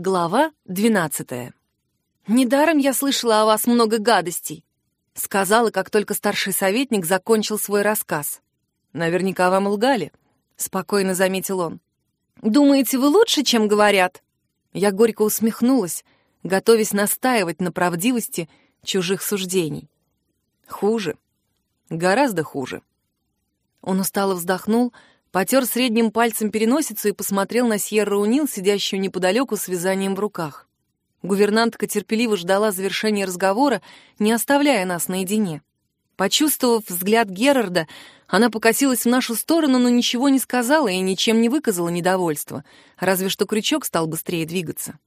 Глава двенадцатая. «Недаром я слышала о вас много гадостей», — сказала, как только старший советник закончил свой рассказ. «Наверняка вам лгали», — спокойно заметил он. «Думаете, вы лучше, чем говорят?» Я горько усмехнулась, готовясь настаивать на правдивости чужих суждений. «Хуже. Гораздо хуже». Он устало вздохнул, — потер средним пальцем переносицу и посмотрел на Сьерру Унил, сидящую неподалеку с вязанием в руках. Гувернантка терпеливо ждала завершения разговора, не оставляя нас наедине. Почувствовав взгляд Герарда, она покосилась в нашу сторону, но ничего не сказала и ничем не выказала недовольства, разве что крючок стал быстрее двигаться.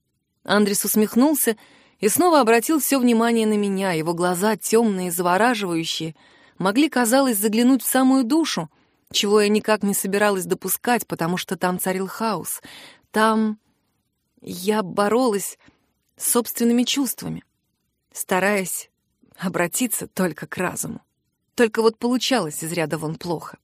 Андрес усмехнулся и снова обратил все внимание на меня. Его глаза, темные, завораживающие, могли, казалось, заглянуть в самую душу — чего я никак не собиралась допускать, потому что там царил хаос. Там я боролась с собственными чувствами, стараясь обратиться только к разуму. Только вот получалось из ряда вон плохо.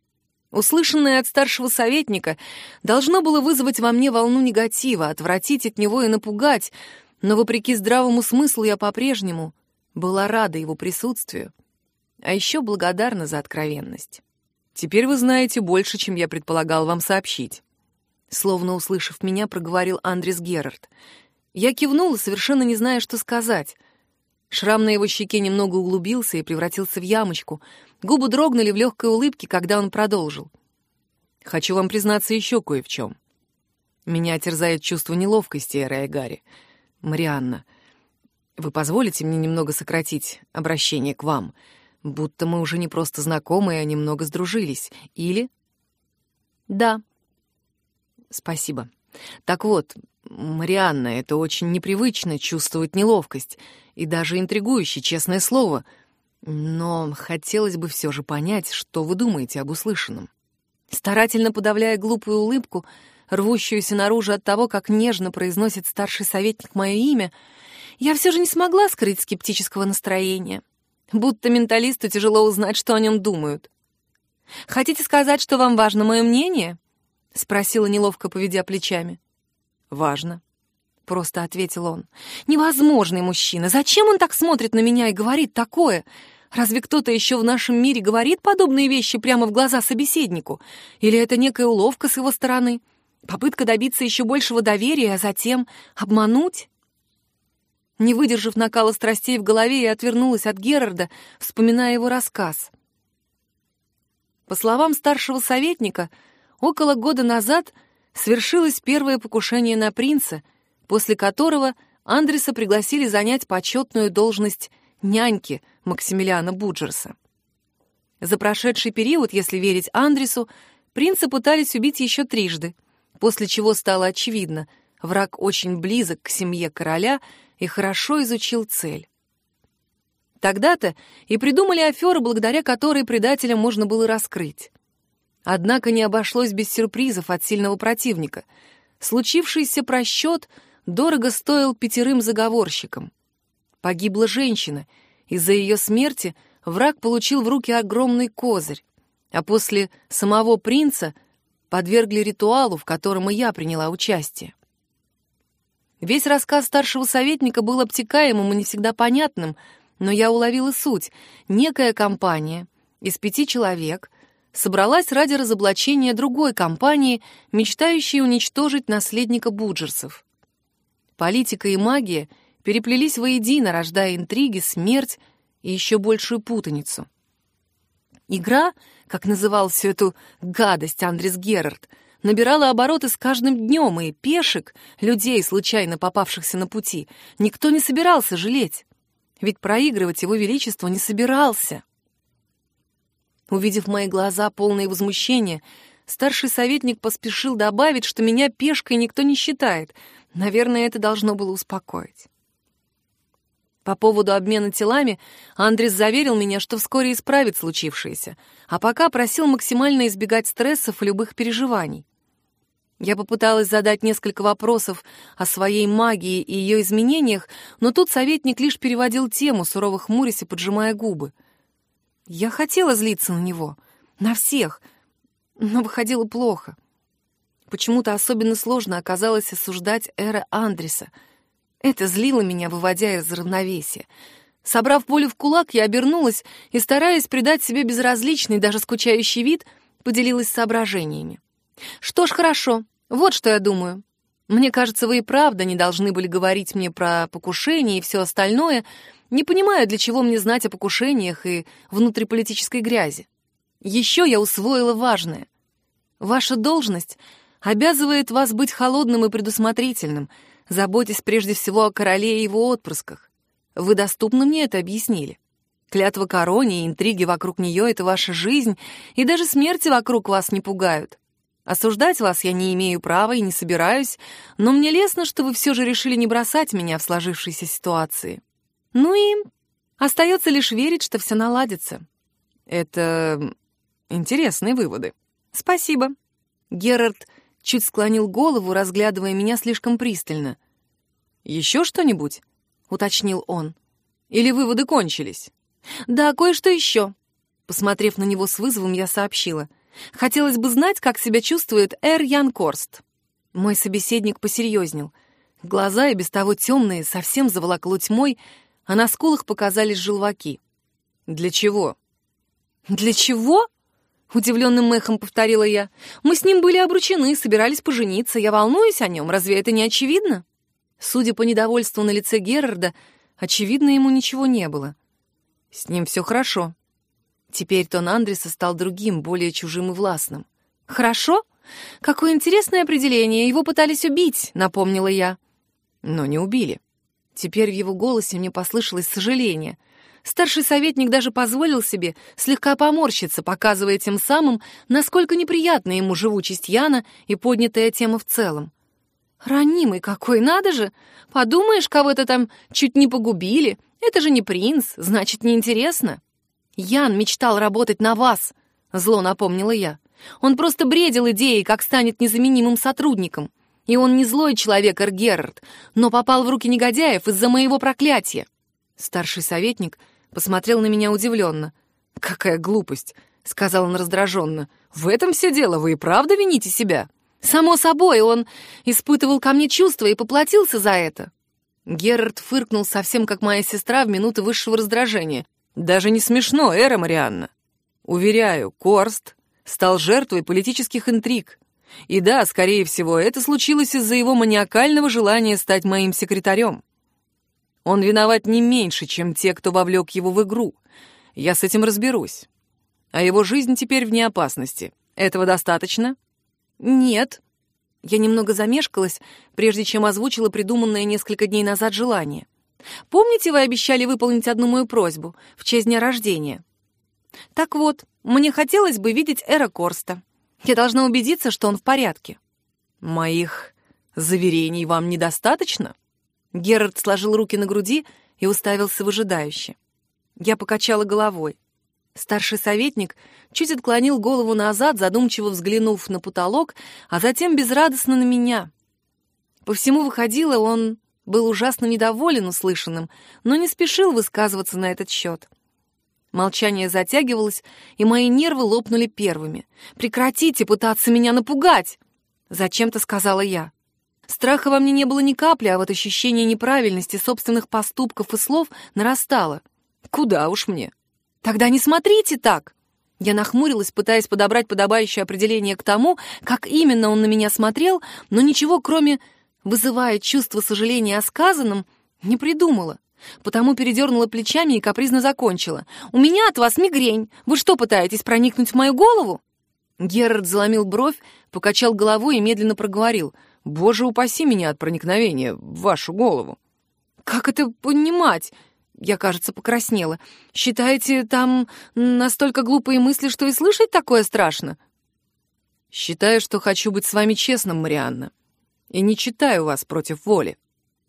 Услышанное от старшего советника должно было вызвать во мне волну негатива, отвратить от него и напугать, но, вопреки здравому смыслу, я по-прежнему была рада его присутствию, а еще благодарна за откровенность. Теперь вы знаете больше, чем я предполагал вам сообщить. Словно услышав меня, проговорил Андрес Герард. Я кивнула, совершенно не зная, что сказать. Шрам на его щеке немного углубился и превратился в ямочку. Губы дрогнули в легкой улыбке, когда он продолжил. «Хочу вам признаться еще кое в чем. Меня терзает чувство неловкости, Эра и Гарри. Марианна, вы позволите мне немного сократить обращение к вам?» Будто мы уже не просто знакомые, а немного сдружились. Или... Да. Спасибо. Так вот, Марианна, это очень непривычно чувствовать неловкость и даже интригующе, честное слово. Но хотелось бы все же понять, что вы думаете об услышанном. Старательно подавляя глупую улыбку, рвущуюся наружу от того, как нежно произносит старший советник мое имя, я все же не смогла скрыть скептического настроения. Будто менталисту тяжело узнать, что о нем думают. «Хотите сказать, что вам важно мое мнение?» — спросила, неловко поведя плечами. «Важно», — просто ответил он. «Невозможный мужчина. Зачем он так смотрит на меня и говорит такое? Разве кто-то еще в нашем мире говорит подобные вещи прямо в глаза собеседнику? Или это некая уловка с его стороны? Попытка добиться еще большего доверия, а затем обмануть?» Не выдержав накала страстей в голове, я отвернулась от Герарда, вспоминая его рассказ. По словам старшего советника, около года назад свершилось первое покушение на принца, после которого Андреса пригласили занять почетную должность няньки Максимилиана Буджерса. За прошедший период, если верить Андресу, принца пытались убить еще трижды, после чего стало очевидно, враг очень близок к семье короля — и хорошо изучил цель. Тогда-то и придумали аферу, благодаря которой предателя можно было раскрыть. Однако не обошлось без сюрпризов от сильного противника. Случившийся просчет дорого стоил пятерым заговорщикам. Погибла женщина. Из-за ее смерти враг получил в руки огромный козырь, а после самого принца подвергли ритуалу, в котором и я приняла участие. Весь рассказ старшего советника был обтекаемым и не всегда понятным, но я уловила суть. Некая компания из пяти человек собралась ради разоблачения другой компании, мечтающей уничтожить наследника Буджерсов. Политика и магия переплелись воедино, рождая интриги, смерть и еще большую путаницу. Игра, как называл всю эту гадость Андрес Герард — набирала обороты с каждым днем, и пешек, людей, случайно попавшихся на пути, никто не собирался жалеть. Ведь проигрывать его величество не собирался. Увидев мои глаза, полные возмущения, старший советник поспешил добавить, что меня пешкой никто не считает. Наверное, это должно было успокоить. По поводу обмена телами Андрес заверил меня, что вскоре исправит случившееся, а пока просил максимально избегать стрессов и любых переживаний. Я попыталась задать несколько вопросов о своей магии и ее изменениях, но тут советник лишь переводил тему, сурово хмурясь и поджимая губы. Я хотела злиться на него, на всех, но выходило плохо. Почему-то особенно сложно оказалось осуждать Эра Андреса. Это злило меня, выводя из равновесия. Собрав волю в кулак, я обернулась и, стараясь придать себе безразличный, даже скучающий вид, поделилась соображениями. «Что ж, хорошо. Вот что я думаю. Мне кажется, вы и правда не должны были говорить мне про покушение и все остальное. Не понимаю, для чего мне знать о покушениях и внутриполитической грязи. Еще я усвоила важное. Ваша должность обязывает вас быть холодным и предусмотрительным, заботясь прежде всего о короле и его отпрысках. Вы доступно мне это объяснили. Клятва короне и интриги вокруг нее — это ваша жизнь, и даже смерти вокруг вас не пугают. Осуждать вас я не имею права и не собираюсь, но мне лестно, что вы все же решили не бросать меня в сложившейся ситуации. Ну и остается лишь верить, что все наладится. Это интересные выводы. Спасибо. Герард чуть склонил голову, разглядывая меня слишком пристально. «Еще что-нибудь?» — уточнил он. «Или выводы кончились?» «Да, кое-что еще». Посмотрев на него с вызовом, я сообщила. Хотелось бы знать, как себя чувствует Эр Ян Корст. Мой собеседник посерьезнел. Глаза и без того темные совсем заволокло тьмой, а на скулах показались желваки. «Для чего?» «Для чего?» — удивленным эхом повторила я. «Мы с ним были обручены, собирались пожениться. Я волнуюсь о нем. Разве это не очевидно?» Судя по недовольству на лице Герарда, очевидно, ему ничего не было. «С ним все хорошо», Теперь тон Андреса стал другим, более чужим и властным. «Хорошо? Какое интересное определение. Его пытались убить», — напомнила я. Но не убили. Теперь в его голосе мне послышалось сожаление. Старший советник даже позволил себе слегка поморщиться, показывая тем самым, насколько неприятна ему живучесть Яна и поднятая тема в целом. «Ранимый какой, надо же! Подумаешь, кого-то там чуть не погубили. Это же не принц, значит, неинтересно». «Ян мечтал работать на вас», — зло напомнила я. «Он просто бредил идеей, как станет незаменимым сотрудником. И он не злой человек, Эргерард, но попал в руки негодяев из-за моего проклятия». Старший советник посмотрел на меня удивленно. «Какая глупость», — сказал он раздраженно. «В этом все дело, вы и правда вините себя?» «Само собой, он испытывал ко мне чувства и поплатился за это». Герард фыркнул совсем как моя сестра в минуты высшего раздражения. Даже не смешно, Эра Марианна. Уверяю, Корст стал жертвой политических интриг. И да, скорее всего, это случилось из-за его маниакального желания стать моим секретарем. Он виноват не меньше, чем те, кто вовлек его в игру. Я с этим разберусь. А его жизнь теперь вне опасности. Этого достаточно? Нет. Я немного замешкалась, прежде чем озвучила придуманное несколько дней назад желание. Помните, вы обещали выполнить одну мою просьбу в честь дня рождения? Так вот, мне хотелось бы видеть Эра Корста. Я должна убедиться, что он в порядке. Моих заверений вам недостаточно? Герард сложил руки на груди и уставился выжидающе. Я покачала головой. Старший советник чуть отклонил голову назад, задумчиво взглянув на потолок, а затем безрадостно на меня. По всему выходило, он был ужасно недоволен услышанным, но не спешил высказываться на этот счет. Молчание затягивалось, и мои нервы лопнули первыми. «Прекратите пытаться меня напугать!» — зачем-то сказала я. Страха во мне не было ни капли, а вот ощущение неправильности собственных поступков и слов нарастало. «Куда уж мне?» «Тогда не смотрите так!» Я нахмурилась, пытаясь подобрать подобающее определение к тому, как именно он на меня смотрел, но ничего, кроме вызывая чувство сожаления о сказанном, не придумала. Потому передернула плечами и капризно закончила. «У меня от вас мигрень. Вы что, пытаетесь проникнуть в мою голову?» Герард заломил бровь, покачал головой и медленно проговорил. «Боже, упаси меня от проникновения в вашу голову!» «Как это понимать?» Я, кажется, покраснела. «Считаете, там настолько глупые мысли, что и слышать такое страшно?» «Считаю, что хочу быть с вами честным, Марианна и не читаю вас против воли.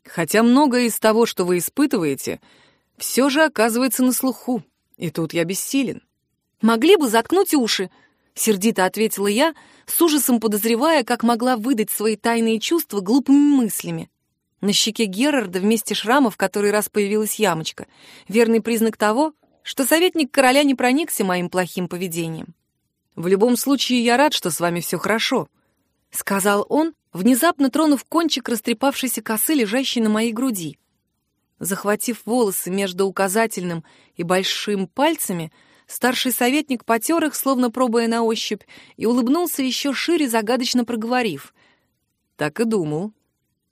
Хотя многое из того, что вы испытываете, все же оказывается на слуху, и тут я бессилен. «Могли бы заткнуть уши», — сердито ответила я, с ужасом подозревая, как могла выдать свои тайные чувства глупыми мыслями. На щеке Герарда вместе шрама в который раз появилась ямочка, верный признак того, что советник короля не проникся моим плохим поведением. «В любом случае, я рад, что с вами все хорошо», — сказал он, внезапно тронув кончик растрепавшейся косы, лежащей на моей груди. Захватив волосы между указательным и большим пальцами, старший советник потер их, словно пробуя на ощупь, и улыбнулся еще шире, загадочно проговорив. «Так и думал».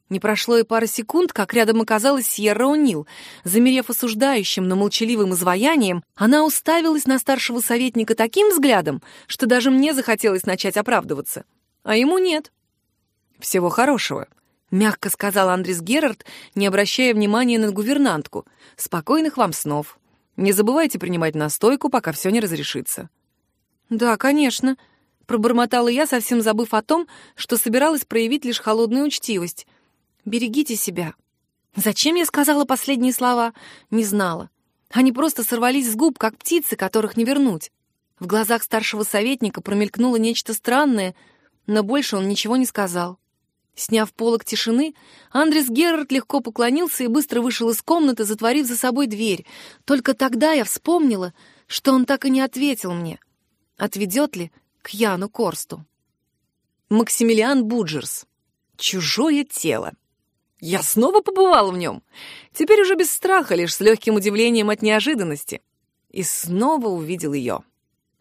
Не прошло и пары секунд, как рядом оказалась Сьерра О'Нил. Замерев осуждающим, но молчаливым изваянием, она уставилась на старшего советника таким взглядом, что даже мне захотелось начать оправдываться. А ему нет. «Всего хорошего», — мягко сказал Андрес Герард, не обращая внимания на гувернантку. «Спокойных вам снов. Не забывайте принимать настойку, пока все не разрешится». «Да, конечно», — пробормотала я, совсем забыв о том, что собиралась проявить лишь холодную учтивость. «Берегите себя». Зачем я сказала последние слова? Не знала. Они просто сорвались с губ, как птицы, которых не вернуть. В глазах старшего советника промелькнуло нечто странное, но больше он ничего не сказал. Сняв полог тишины, Андрес Герард легко поклонился и быстро вышел из комнаты, затворив за собой дверь. Только тогда я вспомнила, что он так и не ответил мне. Отведет ли к Яну Корсту? Максимилиан Буджерс. Чужое тело. Я снова побывала в нем. Теперь уже без страха, лишь с легким удивлением от неожиданности. И снова увидел ее.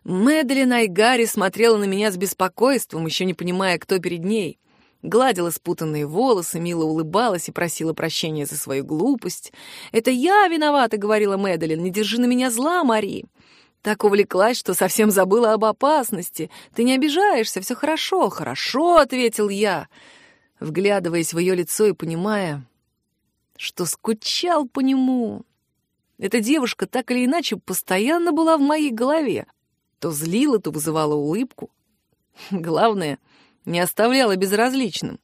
Мэдалин Айгари смотрела на меня с беспокойством, еще не понимая, кто перед ней гладила спутанные волосы, мило улыбалась и просила прощения за свою глупость. «Это я виновата», — говорила Мэдалин, — «не держи на меня зла, Мари». Так увлеклась, что совсем забыла об опасности. «Ты не обижаешься, все хорошо». «Хорошо», — ответил я, вглядываясь в ее лицо и понимая, что скучал по нему. Эта девушка так или иначе постоянно была в моей голове. То злила, то вызывала улыбку. Главное — не оставляла безразличным.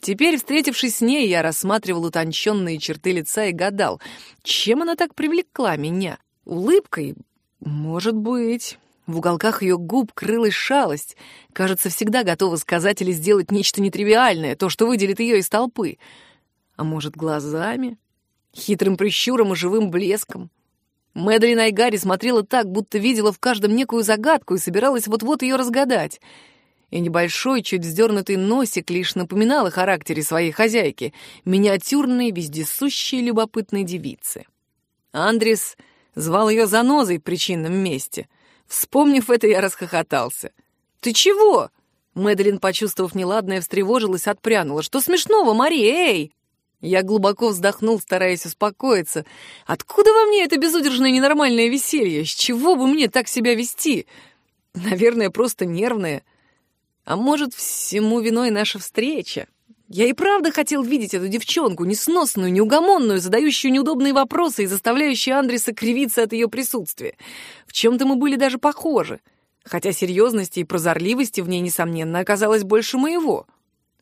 Теперь, встретившись с ней, я рассматривал утонченные черты лица и гадал, чем она так привлекла меня. Улыбкой? Может быть. В уголках ее губ крылась шалость. Кажется, всегда готова сказать или сделать нечто нетривиальное, то, что выделит ее из толпы. А может, глазами? Хитрым прищуром и живым блеском? Мэдалин Айгари смотрела так, будто видела в каждом некую загадку и собиралась вот-вот ее разгадать — и небольшой, чуть вздернутый носик лишь напоминал о характере своей хозяйки, миниатюрной, вездесущей, любопытной девицы. Андрес звал ее занозой в причинном месте. Вспомнив это, я расхохотался. «Ты чего?» Мэдалин, почувствовав неладное, встревожилась, отпрянула. «Что смешного, Мари, эй!» Я глубоко вздохнул, стараясь успокоиться. «Откуда во мне это безудержное ненормальное веселье? С чего бы мне так себя вести? Наверное, просто нервное». А может, всему виной наша встреча? Я и правда хотел видеть эту девчонку, несносную, неугомонную, задающую неудобные вопросы и заставляющую Андреса кривиться от ее присутствия. В чем-то мы были даже похожи, хотя серьезности и прозорливости в ней, несомненно, оказалось больше моего.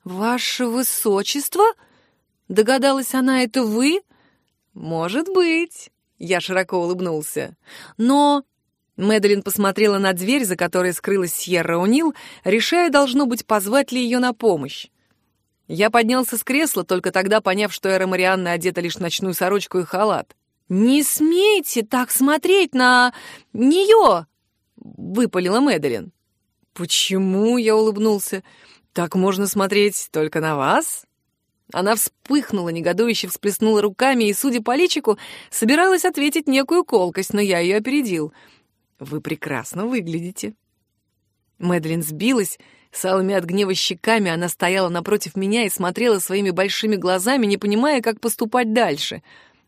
«Ваше высочество?» — догадалась она, — «это вы?» «Может быть», — я широко улыбнулся. «Но Мэдалин посмотрела на дверь, за которой скрылась Сьерра О'Нил, решая, должно быть, позвать ли ее на помощь. Я поднялся с кресла, только тогда поняв, что Эра Марианна одета лишь в ночную сорочку и халат. «Не смейте так смотреть на... нее!» — выпалила Мэдалин. «Почему?» — я улыбнулся. «Так можно смотреть только на вас?» Она вспыхнула, негодующе всплеснула руками и, судя по личику, собиралась ответить некую колкость, но я ее опередил — вы прекрасно выглядите. Мэдлин сбилась, с алыми от гнева щеками она стояла напротив меня и смотрела своими большими глазами, не понимая, как поступать дальше.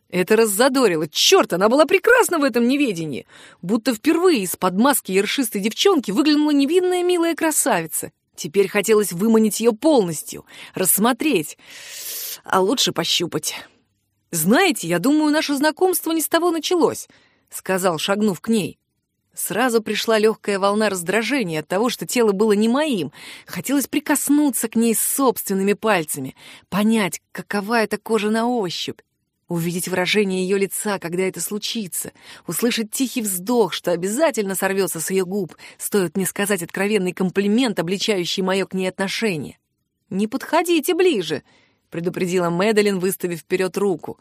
Это раззадорило. Черт, она была прекрасна в этом неведении. Будто впервые из-под маски ершистой девчонки выглянула невинная милая красавица. Теперь хотелось выманить ее полностью, рассмотреть, а лучше пощупать. «Знаете, я думаю, наше знакомство не с того началось», — сказал, шагнув к ней. Сразу пришла легкая волна раздражения от того, что тело было не моим. Хотелось прикоснуться к ней собственными пальцами, понять, какова эта кожа на ощупь, увидеть выражение ее лица, когда это случится, услышать тихий вздох, что обязательно сорвется с ее губ, стоит мне сказать откровенный комплимент, обличающий мое к ней отношение. «Не подходите ближе», — предупредила Мэдалин, выставив вперед руку.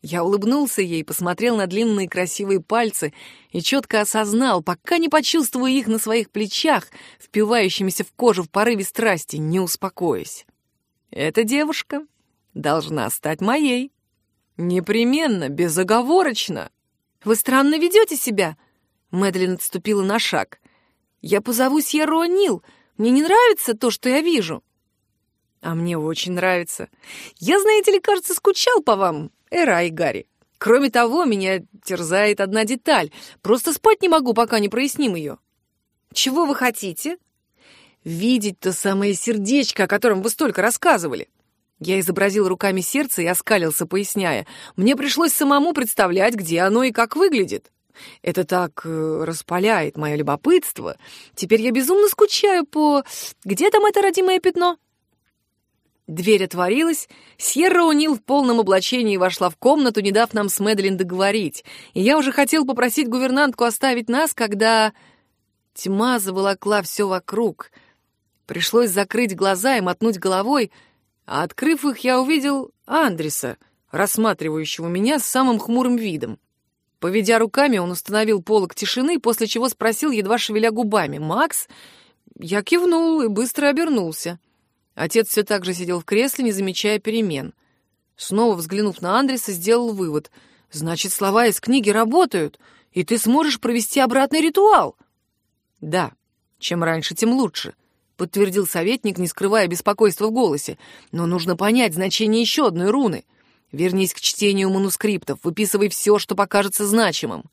Я улыбнулся ей, посмотрел на длинные красивые пальцы и четко осознал, пока не почувствую их на своих плечах, впивающимися в кожу в порыве страсти, не успокоюсь. Эта девушка должна стать моей. Непременно, безоговорочно. Вы странно ведете себя. Мэдлин отступила на шаг. Я позову Сьерру Нил. Мне не нравится то, что я вижу. А мне очень нравится. Я, знаете ли, кажется, скучал по вам, Эра и Гарри. Кроме того, меня терзает одна деталь. Просто спать не могу, пока не проясним ее. Чего вы хотите? Видеть то самое сердечко, о котором вы столько рассказывали. Я изобразил руками сердце и оскалился, поясняя. Мне пришлось самому представлять, где оно и как выглядит. Это так э, распаляет мое любопытство. Теперь я безумно скучаю по... Где там это родимое пятно? Дверь отворилась, Сьерра Унил в полном облачении вошла в комнату, не дав нам с Мэдлин договорить, и я уже хотел попросить гувернантку оставить нас, когда... Тьма заволокла все вокруг. Пришлось закрыть глаза и мотнуть головой, а открыв их, я увидел Андреса, рассматривающего меня с самым хмурым видом. Поведя руками, он установил полок тишины, после чего спросил, едва шевеля губами, «Макс?» Я кивнул и быстро обернулся. Отец все так же сидел в кресле, не замечая перемен. Снова взглянув на Андреса, сделал вывод. «Значит, слова из книги работают, и ты сможешь провести обратный ритуал?» «Да, чем раньше, тем лучше», — подтвердил советник, не скрывая беспокойства в голосе. «Но нужно понять значение еще одной руны. Вернись к чтению манускриптов, выписывай все, что покажется значимым».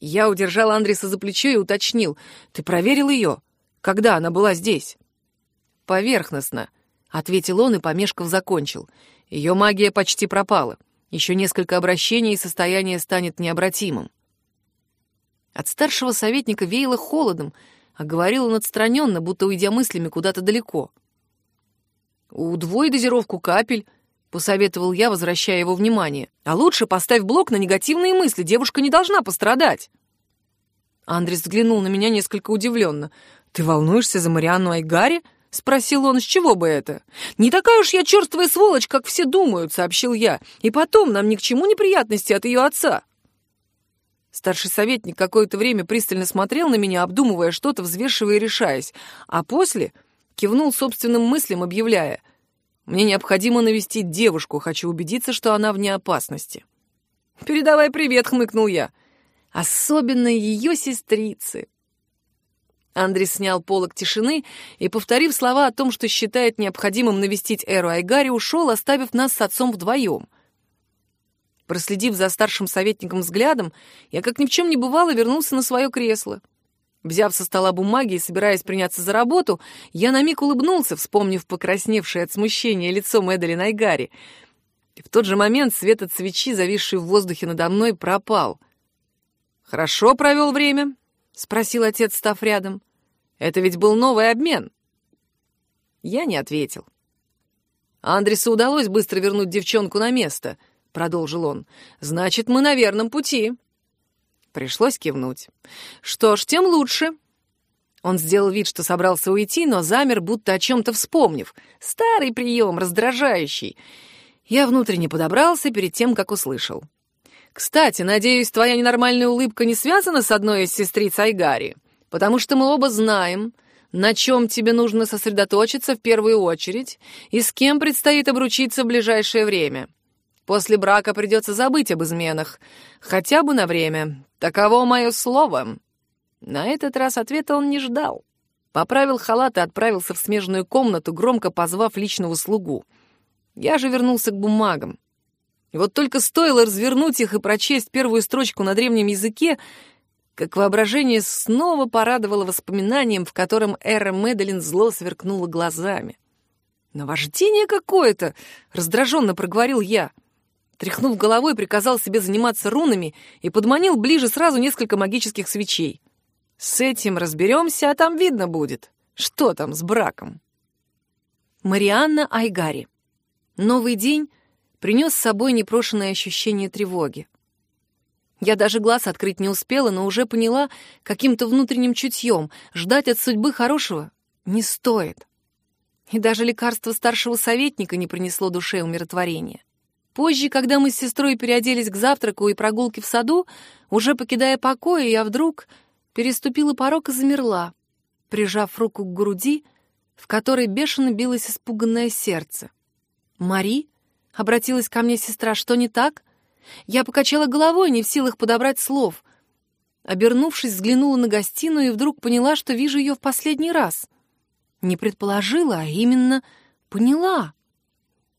Я удержал Андреса за плечо и уточнил. «Ты проверил ее? Когда она была здесь?» «Поверхностно», — ответил он и, помешков, закончил. «Ее магия почти пропала. Еще несколько обращений, и состояние станет необратимым». От старшего советника веяло холодом, а говорил он отстраненно, будто уйдя мыслями куда-то далеко. «Удвой дозировку капель», — посоветовал я, возвращая его внимание. «А лучше поставь блок на негативные мысли, девушка не должна пострадать». Андрес взглянул на меня несколько удивленно. «Ты волнуешься за Марианну Айгари?» — спросил он, с чего бы это? «Не такая уж я черствая сволочь, как все думают», — сообщил я. «И потом, нам ни к чему неприятности от ее отца». Старший советник какое-то время пристально смотрел на меня, обдумывая что-то, взвешивая и решаясь, а после кивнул собственным мыслям, объявляя, «Мне необходимо навестить девушку, хочу убедиться, что она вне опасности». «Передавай привет», — хмыкнул я. «Особенно ее сестрицы. Андрей снял полог тишины и, повторив слова о том, что считает необходимым навестить Эру Айгари, ушел, оставив нас с отцом вдвоем. Проследив за старшим советником взглядом, я, как ни в чем не бывало, вернулся на свое кресло. Взяв со стола бумаги и собираясь приняться за работу, я на миг улыбнулся, вспомнив покрасневшее от смущения лицо Мэдалин Айгари. В тот же момент свет от свечи, зависший в воздухе надо мной, пропал. «Хорошо провел время», — спросил отец, став рядом. «Это ведь был новый обмен». Я не ответил. «Андресу удалось быстро вернуть девчонку на место», — продолжил он. «Значит, мы на верном пути». Пришлось кивнуть. «Что ж, тем лучше». Он сделал вид, что собрался уйти, но замер, будто о чем-то вспомнив. Старый прием, раздражающий. Я внутренне подобрался перед тем, как услышал. Кстати, надеюсь, твоя ненормальная улыбка не связана с одной из сестриц Айгари, потому что мы оба знаем, на чем тебе нужно сосредоточиться в первую очередь и с кем предстоит обручиться в ближайшее время. После брака придется забыть об изменах, хотя бы на время. Таково мое слово». На этот раз ответа он не ждал. Поправил халат и отправился в смежную комнату, громко позвав личного слугу. Я же вернулся к бумагам. И вот только стоило развернуть их и прочесть первую строчку на древнем языке, как воображение снова порадовало воспоминанием, в котором Эра Медлин зло сверкнула глазами. «Наваждение какое-то!» — раздраженно проговорил я. Тряхнув головой, приказал себе заниматься рунами и подманил ближе сразу несколько магических свечей. «С этим разберемся, а там видно будет, что там с браком». Марианна Айгари. Новый день — принес с собой непрошенное ощущение тревоги. Я даже глаз открыть не успела, но уже поняла каким-то внутренним чутьем, ждать от судьбы хорошего не стоит. И даже лекарство старшего советника не принесло душе умиротворения. Позже, когда мы с сестрой переоделись к завтраку и прогулке в саду, уже покидая покой, я вдруг переступила порог и замерла, прижав руку к груди, в которой бешено билось испуганное сердце. «Мари?» — обратилась ко мне сестра. «Что не так?» Я покачала головой, не в силах подобрать слов. Обернувшись, взглянула на гостиную и вдруг поняла, что вижу ее в последний раз. Не предположила, а именно поняла.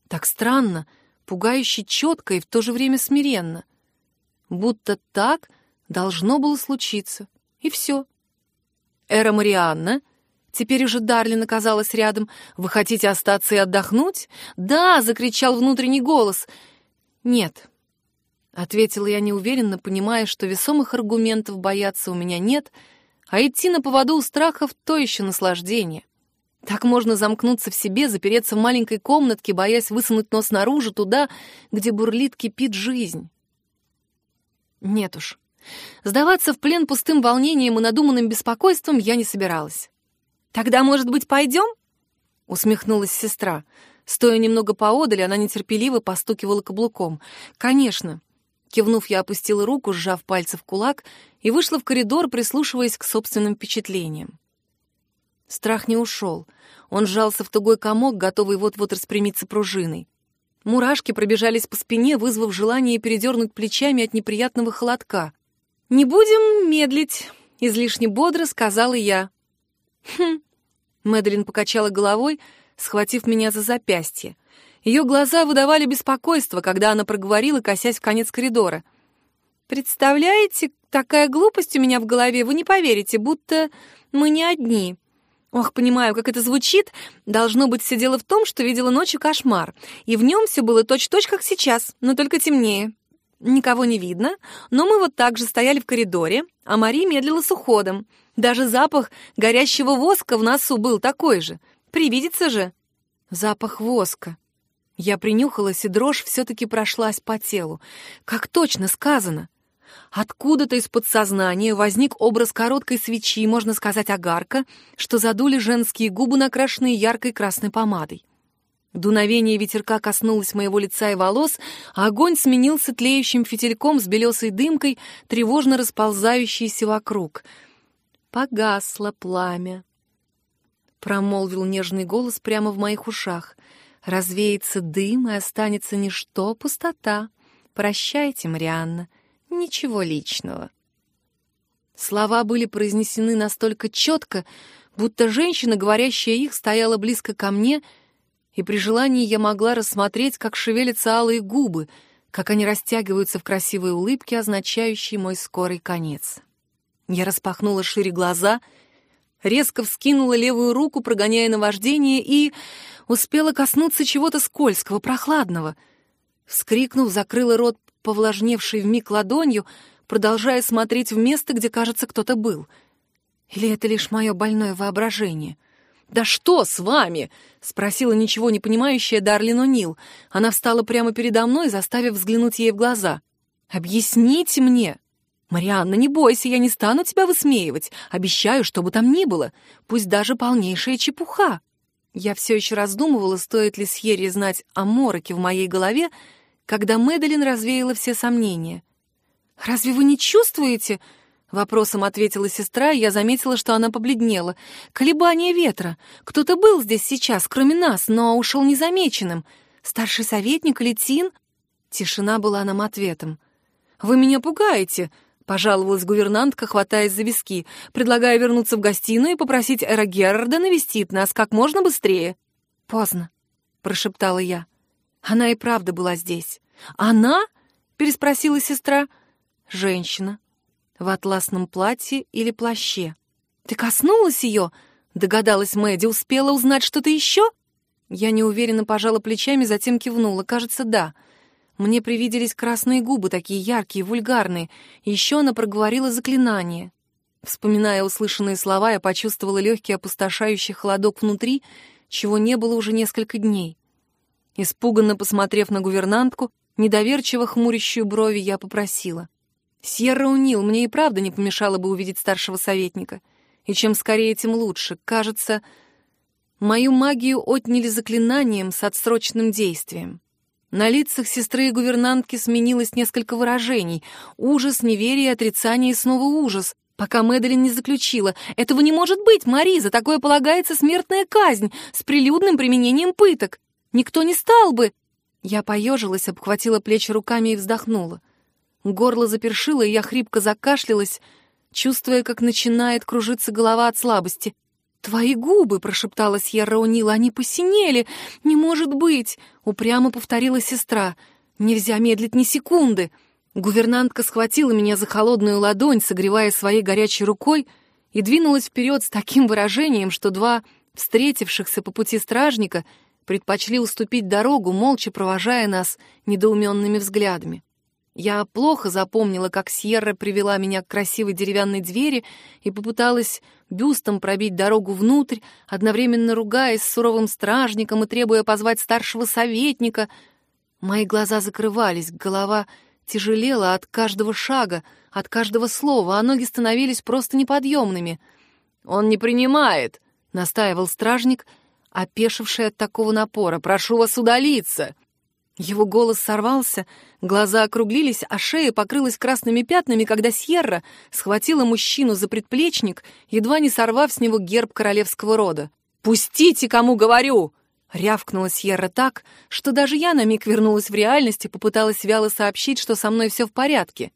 Так странно, пугающе четко и в то же время смиренно. Будто так должно было случиться. И все. Эра Марианна, теперь уже Дарлин оказалась рядом. «Вы хотите остаться и отдохнуть?» «Да!» — закричал внутренний голос. «Нет», — ответила я неуверенно, понимая, что весомых аргументов бояться у меня нет, а идти на поводу у страхов — то еще наслаждение. Так можно замкнуться в себе, запереться в маленькой комнатке, боясь высунуть нос наружу, туда, где бурлит, кипит жизнь. Нет уж. Сдаваться в плен пустым волнением и надуманным беспокойством я не собиралась. «Тогда, может быть, пойдем?» — усмехнулась сестра. Стоя немного поодаль, она нетерпеливо постукивала каблуком. «Конечно». Кивнув, я опустила руку, сжав пальцы в кулак, и вышла в коридор, прислушиваясь к собственным впечатлениям. Страх не ушел. Он сжался в тугой комок, готовый вот-вот распрямиться пружиной. Мурашки пробежались по спине, вызвав желание передернуть плечами от неприятного холодка. «Не будем медлить», — излишне бодро сказала я. «Хм». Мэдлин покачала головой, схватив меня за запястье. Ее глаза выдавали беспокойство, когда она проговорила, косясь в конец коридора. «Представляете, такая глупость у меня в голове, вы не поверите, будто мы не одни. Ох, понимаю, как это звучит. Должно быть, все дело в том, что видела ночью кошмар. И в нем все было точь-точь, как сейчас, но только темнее. Никого не видно, но мы вот так же стояли в коридоре, а Мари медлила с уходом. Даже запах горящего воска в носу был такой же. Привидится же. Запах воска. Я принюхалась, и дрожь все-таки прошлась по телу. Как точно сказано. Откуда-то из подсознания возник образ короткой свечи, можно сказать, огарка, что задули женские губы, накрашенные яркой красной помадой. Дуновение ветерка коснулось моего лица и волос, а огонь сменился тлеющим фитильком с белесой дымкой, тревожно расползающейся вокруг. «Погасло пламя», — промолвил нежный голос прямо в моих ушах. «Развеется дым, и останется ничто, пустота. Прощайте, Марианна, Ничего личного. Слова были произнесены настолько четко, будто женщина, говорящая их, стояла близко ко мне, и при желании я могла рассмотреть, как шевелятся алые губы, как они растягиваются в красивой улыбке, означающей мой скорый конец. Я распахнула шире глаза, резко вскинула левую руку, прогоняя наваждение, и успела коснуться чего-то скользкого, прохладного. Вскрикнув, закрыла рот повлажневшей вмиг ладонью, продолжая смотреть в место, где, кажется, кто-то был. Или это лишь мое больное воображение? «Да что с вами?» — спросила ничего не понимающая Дарлин О'Нил. Она встала прямо передо мной, заставив взглянуть ей в глаза. «Объясните мне!» «Марианна, не бойся, я не стану тебя высмеивать. Обещаю, что бы там ни было, пусть даже полнейшая чепуха». Я все еще раздумывала, стоит ли Сьерри знать о мороке в моей голове, когда Мэдалин развеяла все сомнения. «Разве вы не чувствуете?» — вопросом ответила сестра, и я заметила, что она побледнела. «Колебание ветра. Кто-то был здесь сейчас, кроме нас, но ушел незамеченным. Старший советник или Тин?» Тишина была нам ответом. «Вы меня пугаете», — пожаловалась гувернантка, хватаясь за виски, предлагая вернуться в гостиную и попросить Эра Герарда навестить нас как можно быстрее. «Поздно», — прошептала я. Она и правда была здесь. «Она?» — переспросила сестра. «Женщина. В атласном платье или плаще». «Ты коснулась ее?» — догадалась Мэдди. «Успела узнать что-то еще?» Я неуверенно пожала плечами, затем кивнула. «Кажется, да». Мне привиделись красные губы, такие яркие, вульгарные. еще она проговорила заклинание. Вспоминая услышанные слова, я почувствовала легкий опустошающий холодок внутри, чего не было уже несколько дней. Испуганно посмотрев на гувернантку, недоверчиво хмурящую брови, я попросила. «Сьерра Унил, мне и правда не помешало бы увидеть старшего советника. И чем скорее, тем лучше. Кажется, мою магию отняли заклинанием с отсроченным действием. На лицах сестры и гувернантки сменилось несколько выражений. Ужас, неверие, отрицание и снова ужас. Пока Мэдалин не заключила. «Этого не может быть, Мари, за такое полагается смертная казнь с прилюдным применением пыток. Никто не стал бы...» Я поежилась, обхватила плечи руками и вздохнула. Горло запершило, и я хрипко закашлялась, чувствуя, как начинает кружиться голова от слабости. «Твои губы!» — прошептала Сьерра Унила. «Они посинели! Не может быть!» — упрямо повторила сестра. «Нельзя медлить ни секунды!» Гувернантка схватила меня за холодную ладонь, согревая своей горячей рукой, и двинулась вперед с таким выражением, что два встретившихся по пути стражника предпочли уступить дорогу, молча провожая нас недоуменными взглядами. Я плохо запомнила, как Сьерра привела меня к красивой деревянной двери и попыталась бюстом пробить дорогу внутрь, одновременно ругаясь с суровым стражником и требуя позвать старшего советника. Мои глаза закрывались, голова тяжелела от каждого шага, от каждого слова, а ноги становились просто неподъемными. «Он не принимает», — настаивал стражник, опешивший от такого напора. «Прошу вас удалиться!» Его голос сорвался, глаза округлились, а шея покрылась красными пятнами, когда Сьерра схватила мужчину за предплечник, едва не сорвав с него герб королевского рода. «Пустите, кому говорю!» Рявкнула Сьерра так, что даже я на миг вернулась в реальность и попыталась вяло сообщить, что со мной все в порядке.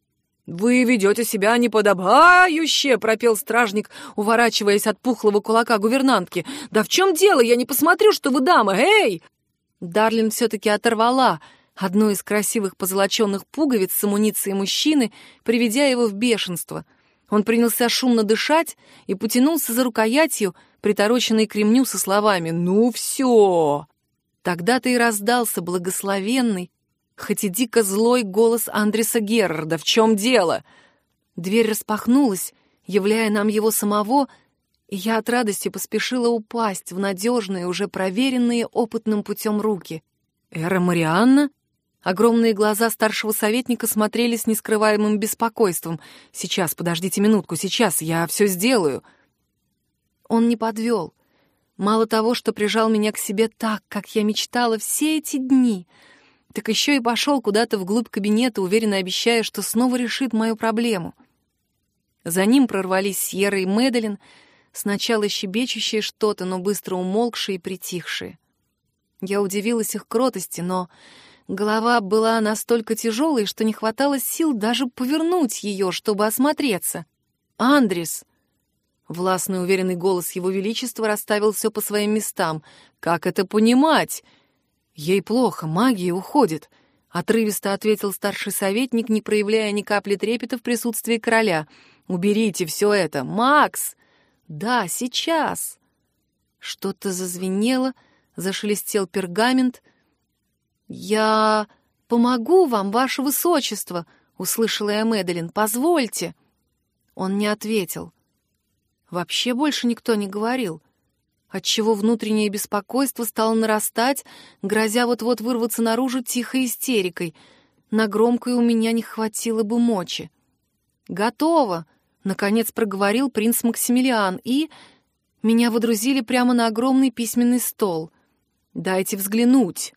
«Вы ведете себя неподобающе!» — пропел стражник, уворачиваясь от пухлого кулака гувернантки. «Да в чем дело? Я не посмотрю, что вы дама! Эй!» Дарлин все-таки оторвала одну из красивых позолоченных пуговиц с амуницией мужчины, приведя его в бешенство. Он принялся шумно дышать и потянулся за рукоятью, притороченной к ремню со словами «Ну все!». Тогда-то и раздался благословенный, хоть и дико злой голос Андреса Геррарда. «В чем дело?» Дверь распахнулась, являя нам его самого — и я от радости поспешила упасть в надежные, уже проверенные опытным путем руки. «Эра Марианна?» Огромные глаза старшего советника смотрели с нескрываемым беспокойством. «Сейчас, подождите минутку, сейчас, я все сделаю». Он не подвел. Мало того, что прижал меня к себе так, как я мечтала все эти дни, так еще и пошел куда-то вглубь кабинета, уверенно обещая, что снова решит мою проблему. За ним прорвались Сьерра и Мэдалин — сначала щебечущие что-то, но быстро умолкшие и притихшие. Я удивилась их кротости, но голова была настолько тяжелой, что не хватало сил даже повернуть ее, чтобы осмотреться. «Андрис!» Властный уверенный голос Его Величества расставил все по своим местам. «Как это понимать?» «Ей плохо, магия уходит», — отрывисто ответил старший советник, не проявляя ни капли трепета в присутствии короля. «Уберите все это! Макс!» Да, сейчас. Что-то зазвенело, зашелестел пергамент. Я помогу вам, ваше высочество, услышала я Мэдалин. Позвольте. Он не ответил. Вообще больше никто не говорил отчего внутреннее беспокойство стало нарастать, грозя вот-вот вырваться наружу тихой истерикой. На громкое у меня не хватило бы мочи. «Готово!» Наконец проговорил принц Максимилиан, и... Меня водрузили прямо на огромный письменный стол. «Дайте взглянуть».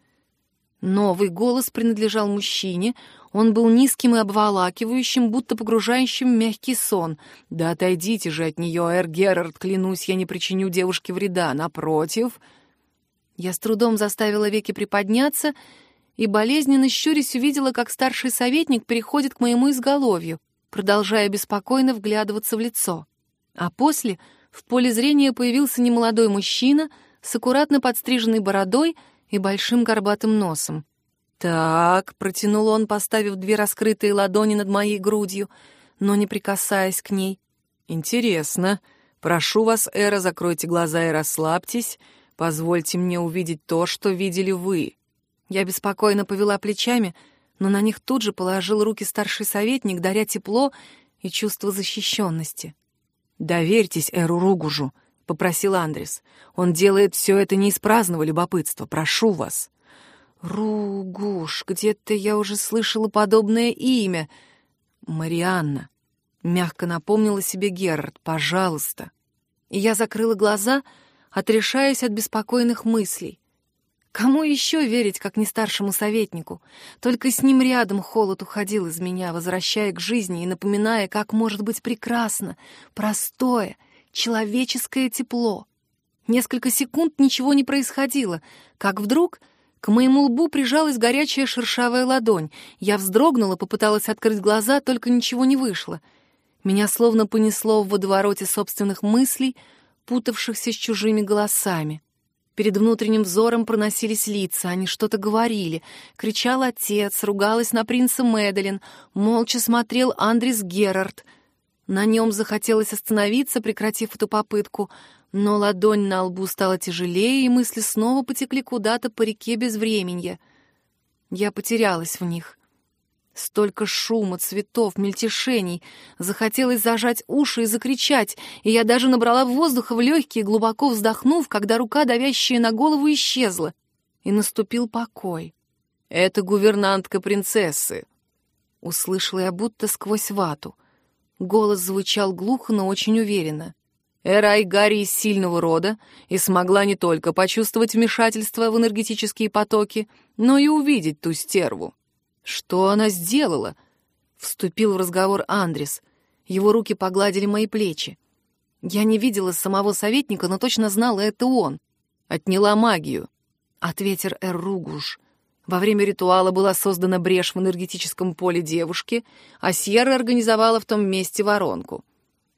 Новый голос принадлежал мужчине, он был низким и обволакивающим, будто погружающим в мягкий сон. «Да отойдите же от нее, Эр Герард, клянусь, я не причиню девушке вреда. Напротив...» Я с трудом заставила веки приподняться и, болезненно щурясь, увидела, как старший советник переходит к моему изголовью продолжая беспокойно вглядываться в лицо. А после в поле зрения появился немолодой мужчина с аккуратно подстриженной бородой и большим горбатым носом. «Так», — протянул он, поставив две раскрытые ладони над моей грудью, но не прикасаясь к ней. «Интересно. Прошу вас, Эра, закройте глаза и расслабьтесь. Позвольте мне увидеть то, что видели вы». Я беспокойно повела плечами — но на них тут же положил руки старший советник, даря тепло и чувство защищенности. «Доверьтесь Эру Ругужу», — попросил Андрес. «Он делает все это не из праздного любопытства. Прошу вас». «Ругуш, где-то я уже слышала подобное имя. Марианна», — мягко напомнила себе Герард, — «пожалуйста». И я закрыла глаза, отрешаясь от беспокойных мыслей. Кому еще верить, как не старшему советнику? Только с ним рядом холод уходил из меня, возвращая к жизни и напоминая, как может быть прекрасно, простое, человеческое тепло. Несколько секунд ничего не происходило, как вдруг к моему лбу прижалась горячая шершавая ладонь. Я вздрогнула, попыталась открыть глаза, только ничего не вышло. Меня словно понесло в водовороте собственных мыслей, путавшихся с чужими голосами. Перед внутренним взором проносились лица, они что-то говорили. Кричал отец, ругалась на принца Мэдалин, молча смотрел Андрис Герард. На нем захотелось остановиться, прекратив эту попытку, но ладонь на лбу стала тяжелее, и мысли снова потекли куда-то по реке без времени. Я потерялась в них. Столько шума, цветов, мельтешений. Захотелось зажать уши и закричать, и я даже набрала воздуха в легкие, глубоко вздохнув, когда рука, давящая на голову, исчезла. И наступил покой. «Это гувернантка принцессы», — услышала я будто сквозь вату. Голос звучал глухо, но очень уверенно. Эрай Гарри из сильного рода и смогла не только почувствовать вмешательство в энергетические потоки, но и увидеть ту стерву. «Что она сделала?» — вступил в разговор Андрес. Его руки погладили мои плечи. Я не видела самого советника, но точно знала, это он. Отняла магию. Ответил Эр. Во время ритуала была создана брешь в энергетическом поле девушки, а Сьерра организовала в том месте воронку.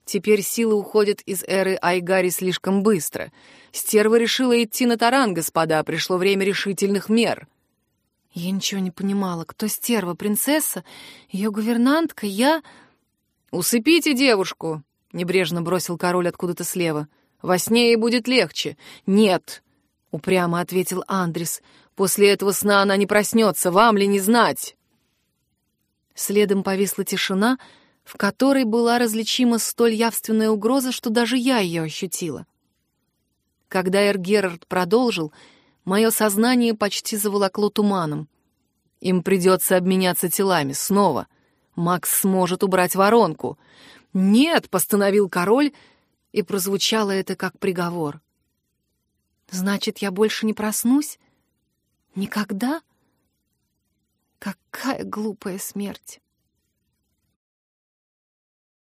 Теперь силы уходят из эры Айгари слишком быстро. Стерва решила идти на таран, господа, пришло время решительных мер. Я ничего не понимала. Кто стерва? Принцесса? Ее гувернантка? Я... «Усыпите девушку!» — небрежно бросил король откуда-то слева. «Во сне ей будет легче». «Нет!» — упрямо ответил Андрис. «После этого сна она не проснется, вам ли не знать?» Следом повисла тишина, в которой была различима столь явственная угроза, что даже я ее ощутила. Когда Эр Герард продолжил, Мое сознание почти заволокло туманом. Им придется обменяться телами снова. Макс сможет убрать воронку. «Нет!» — постановил король, и прозвучало это как приговор. «Значит, я больше не проснусь? Никогда?» Какая глупая смерть!